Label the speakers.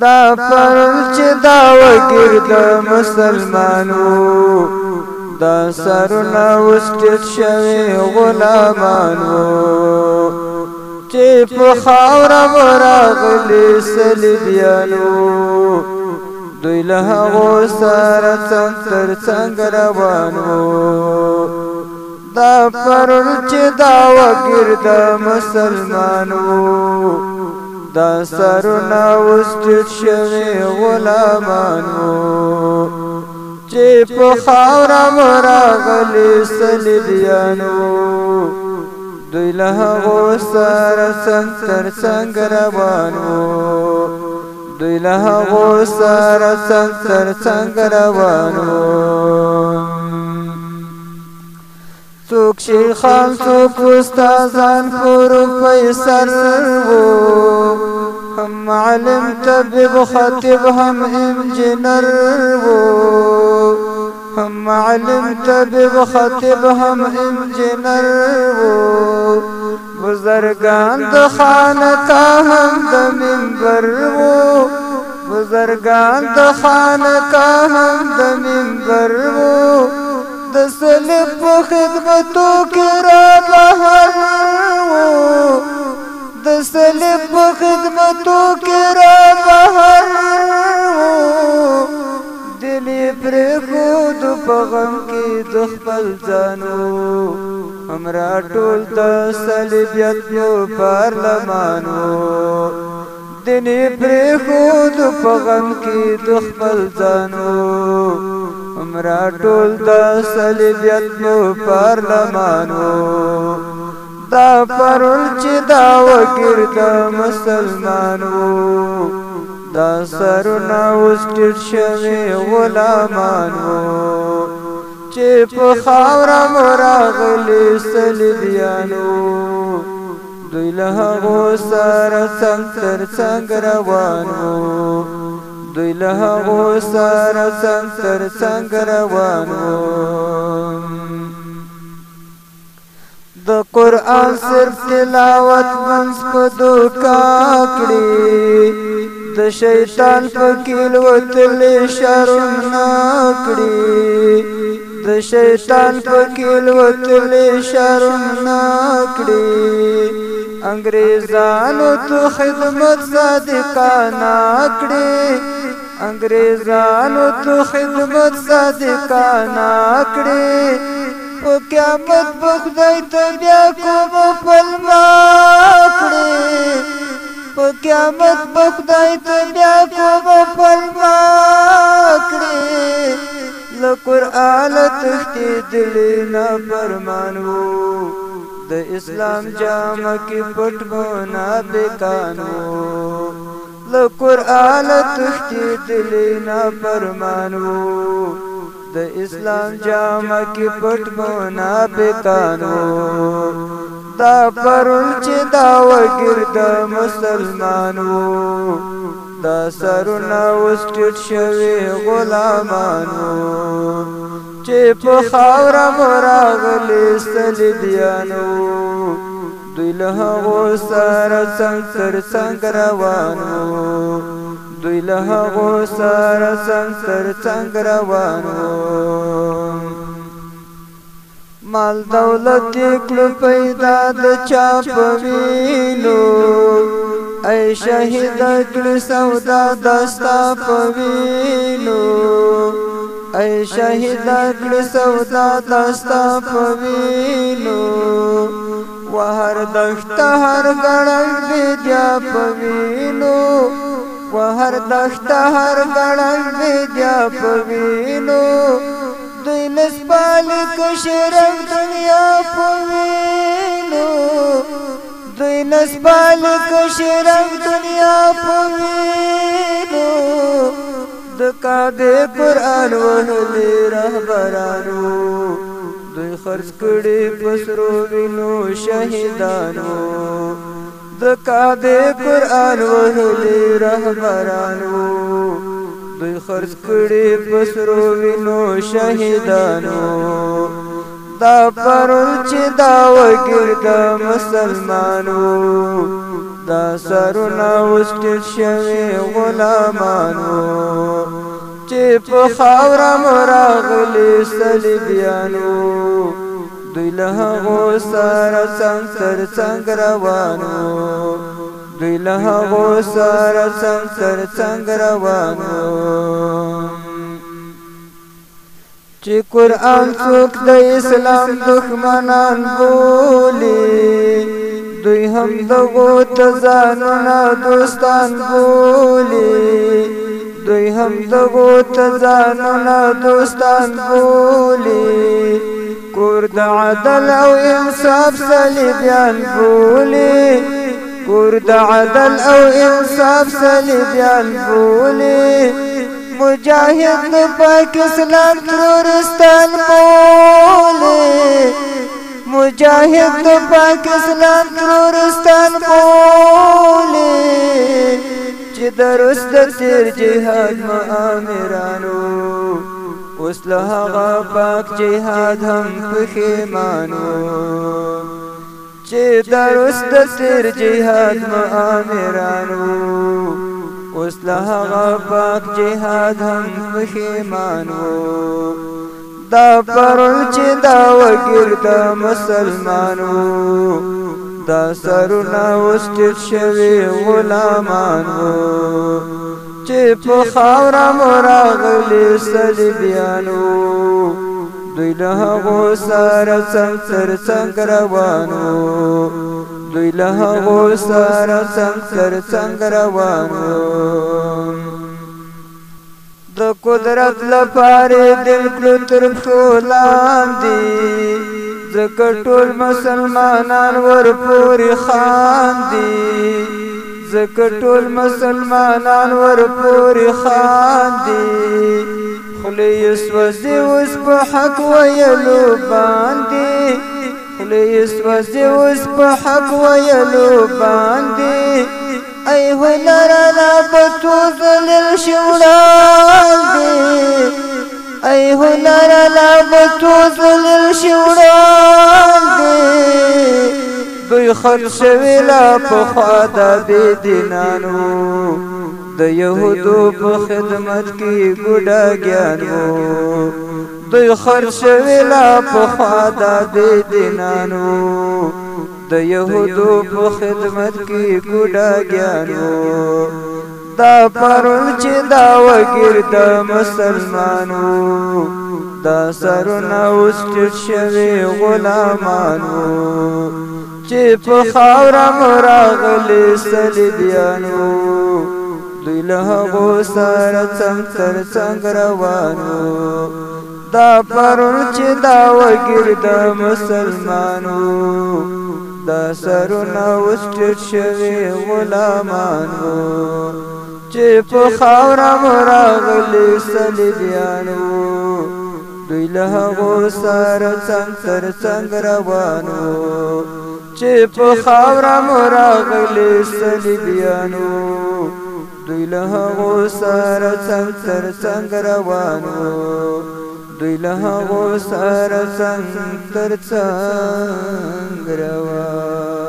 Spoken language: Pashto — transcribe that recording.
Speaker 1: دا پرون چې دا وګرد مسلمانو دا سرونه وسټ شوی غلامانو چې په خاور راغلي سلیبیانو دوی له هغه سره څنګه تر څنګه روانو دا پرون چې دا وګرد مسلمانو دا سرنا وسجد شوی غلامانو چې په خاورا مراغلی سلیدیانو دوی له غو سره څنګه تر څنګه روانو دوی له غو سره څنګه تر څنګه روانو څوک شي خان څوک استادان پر فیصل وو هم علم طبيب خطيب هم انجنر وو هم علم طبيب خطيب هم انجنر وو بزرگان د خانقاه هم د منبر وو بزرگان د خانقاه هم د منبر وو د صلیب په خدمتو کې را بهر وو د صلیب په خدمتو کې را بهر وو دل پر کو د پغم کې د خپل ځانو همرا ټول د صلیبیت یو پارلمانو دل پر کو د پغم کې د خپل ځانو عمره ټول د صلیبیت مو پرلمانو دا پرول چې دا وګر د مسلمانو دا سرونه اوس ټیټ شوي غلامانو چې په خاوره مراغلي صلیبیانو دوی له هغو سره څنګ تر څنګ روانو دوی له هغه سره څنګه تر څنګه روان وو د قران صرف تلاوت منس په دوکا کړی د شیطان په کېلوت له شرم نه کړی د شیطان په کېلوت له شرم نه کړی انګريزانو ته خدمت صادقانا کړې انګريزانو ته خدمت صادقانا کړې او قیامت په خدای ته بیا کوم پلما کړې په قیامت په خدای ته بیا کوم پلما کړې لکر آلت تختې دل نه فرمان وو د اسلام جامه کې پټ منافقانو له قران تختی دل نه فرمانو د اسلام جامه کې پټ منافقانو دا پرون چې دا وګرد مسلمانو دا سرونه وستټ شوی غلامانو چې په خاور مراغلی سل دیانو دوی له غو سره څنګه تر څنګه روانو دوی له غو سره څنګه تر څنګه روانو مال دولت کل پیدا د چا پوینو ای شهید کل سودا دستا پوینو اے شهید کړ سودا دستا پوینو وهر دشت هر غړنګ دې دیا پوینو وهر دشت هر غړنګ دې دیا پوینو دوی نسپال کشرف دنیا پوینو دوی نسپال کشرف دنیا پوینو د کعبه قران وهلي رهبرانو دوی خرج کړي پسرو وینو شهیدانو د کعبه قران وهلي رهبرانو دوی خرج کړي پسرو وینو شهیدانو دا پرون چې دا وګر د مسلمانو دا سرونه وسټل شوی غلامانو چې په خاور مراغلي صلیبيانو دوی له غو سره څنګه سر څنګه روانو دوی له غو سره څنګه سر څنګه روانو چې قران څوک د اسلام دښمنان بولي دوی هم غوت تزانونه دوستان بولي دوی هم غوت تزانونه دوستان بولي کور د عدل او انصاف صلیبیان بولي کور د عدل او انصاف صلیبیان بولي मुजाहिद पाकिस्तान नूरस्तान बोले मुजाहिद पाकिस्तान नूरस्तान बोले जिदरुस्त तिर जिहाद मामिरानो उस लहवा पाक जिहाद हम पखे मानो चे सिर तिर जिहाद मामिरानो اوس له هغه پاک جهاد هم پښیمان وو دا پرل چې دا وګر د مسلمان وو دا سرونه اوس ټیټ شوي غلامان وو چې په خاوره مو راغلي صلیبیان وو دوی له هغو سره څنګ سر څنګ روان وو دوی له هغو سره څنګ تر څنګ روان د قدرت لپاره دل کلو تر پښو لاندې ځکه ټول مسلمانان ور پورې خاندي زکه ټول مسلمانان ور پورې خاندي خلی یسوځي اوس په حق ویلو باندې خلیس وسی اوس په حق ویلو باندې ای هنر را پتو زلل شوړاندې ای هنر را پتو زلل شوړاندې دوی خر شوی لا په خوا د بيدینانو د يهودو په خدمت کې ګډا ګیانو دوی خرش ویلا په خوا د دینانو د يهودو په خدمت کې ګډا ګیانو دا پرون چې دا وګر د مسلمانو دا سرونه اوست شوی غلامانو چې په خاور مراغلي سلیبيانو دوی له غو سره څنګه روانو دا پرون چې دا وګر د مسلمانو دا سرونه وسټ شوی غلامانو چې په خاور مراغلي صلیبيانو دوی له غو سره څنګه سر څنګه روانو چې په خاور مراغلي صلیبيانو دوی له غو سره څنګه سر څنګه روانو दोई लहा वो